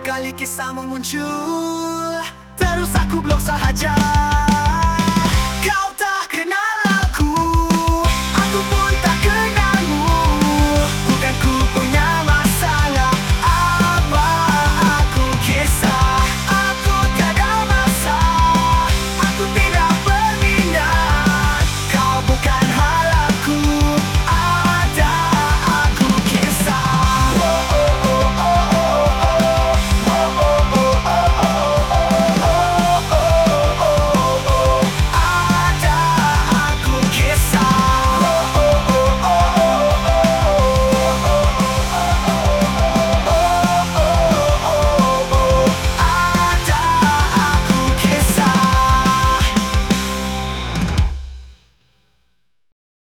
kali kisah memuncul. Terus aku blok sahaja.